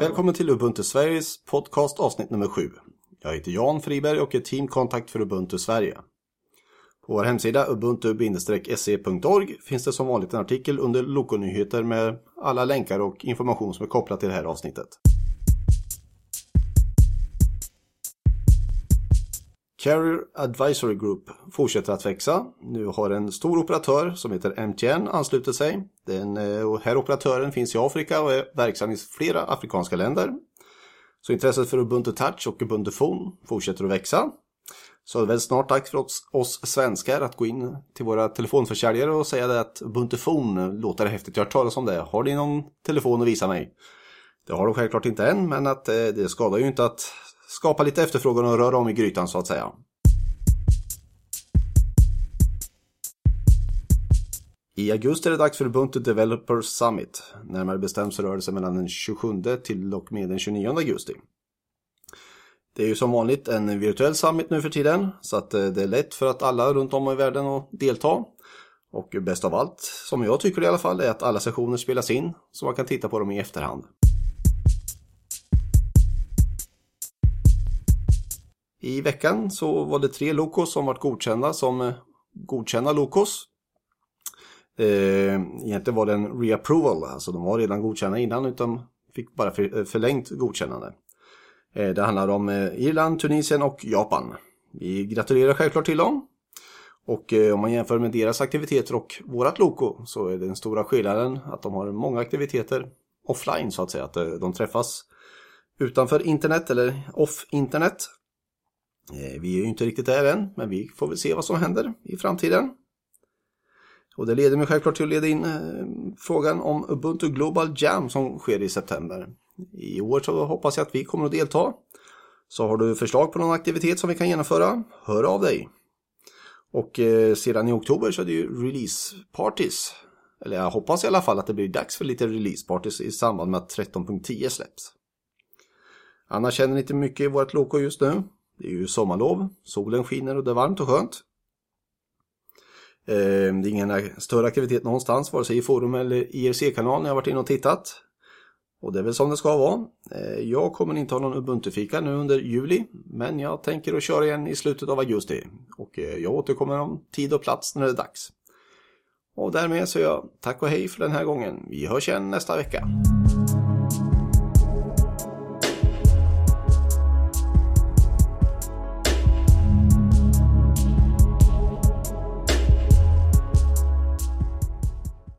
Välkommen till Ubuntu Sveriges podcast avsnitt nummer 7. Jag heter Jan Friberg och är teamkontakt för Ubuntu Sverige. På vår hemsida ubuntu-se.org finns det som vanligt en artikel under Lokonyheter med alla länkar och information som är kopplat till det här avsnittet. Carrier Advisory Group fortsätter att växa. Nu har en stor operatör som heter MTN anslutit sig. Den eh, här operatören finns i Afrika och är verksam i flera afrikanska länder. Så intresset för Ubuntu Touch och Ubuntu Phone fortsätter att växa. Så det är väl snart dags för oss, oss svenskar att gå in till våra telefonförsäljare och säga det att Ubuntu Phone låter häftigt. Jag har hört talas om det. Har ni någon telefon att visa mig? Det har de självklart inte än, men att eh, det skadar ju inte att skapa lite efterfrågan och röra om i grytan så att säga. I augusti är det dags för Ubuntu Developers Summit. Närmare bestämt så rör det sig mellan den 27 till och med den 29 augusti. Det är ju som vanligt en virtuell summit nu för tiden så att eh, det är lätt för att alla runt om i världen att delta. Och bäst av allt, som jag tycker i alla fall, är att alla sessioner spelas in så man kan titta på dem i efterhand. I veckan så var det tre lokos som varit godkända som eh, godkända lokos. Eh, egentligen var det en reapproval, alltså de var redan godkända innan utan fick bara eh, förlängt godkännande. Det handlar om Irland, Tunisien och Japan. Vi gratulerar självklart till dem. Och om man jämför med deras aktiviteter och vårat Loko så är den stora skillnaden att de har många aktiviteter offline så att säga. Att de träffas utanför internet eller off internet. Eh, vi är ju inte riktigt där än men vi får väl se vad som händer i framtiden. Och det leder mig självklart till att leda in eh, frågan om Ubuntu Global Jam som sker i september. I år så hoppas jag att vi kommer att delta. Så har du förslag på någon aktivitet som vi kan genomföra, hör av dig. Och eh, sedan i oktober så är det ju release parties. Eller jag hoppas i alla fall att det blir dags för lite release parties i samband med att 13.10 släpps. Annars känner ni inte mycket i vårt loko just nu. Det är ju sommarlov, solen skiner och det är varmt och skönt. Ehm, det är ingen större aktivitet någonstans, vare sig i forum eller IRC-kanalen. Jag har varit inne och tittat. Och det är väl som det ska vara. Ehm, jag kommer inte ha någon Ubuntu-fika nu under juli, men jag tänker att köra igen i slutet av augusti. Och eh, jag återkommer om tid och plats när det är dags. Och därmed så jag tack och hej för den här gången. Vi hörs igen nästa vecka.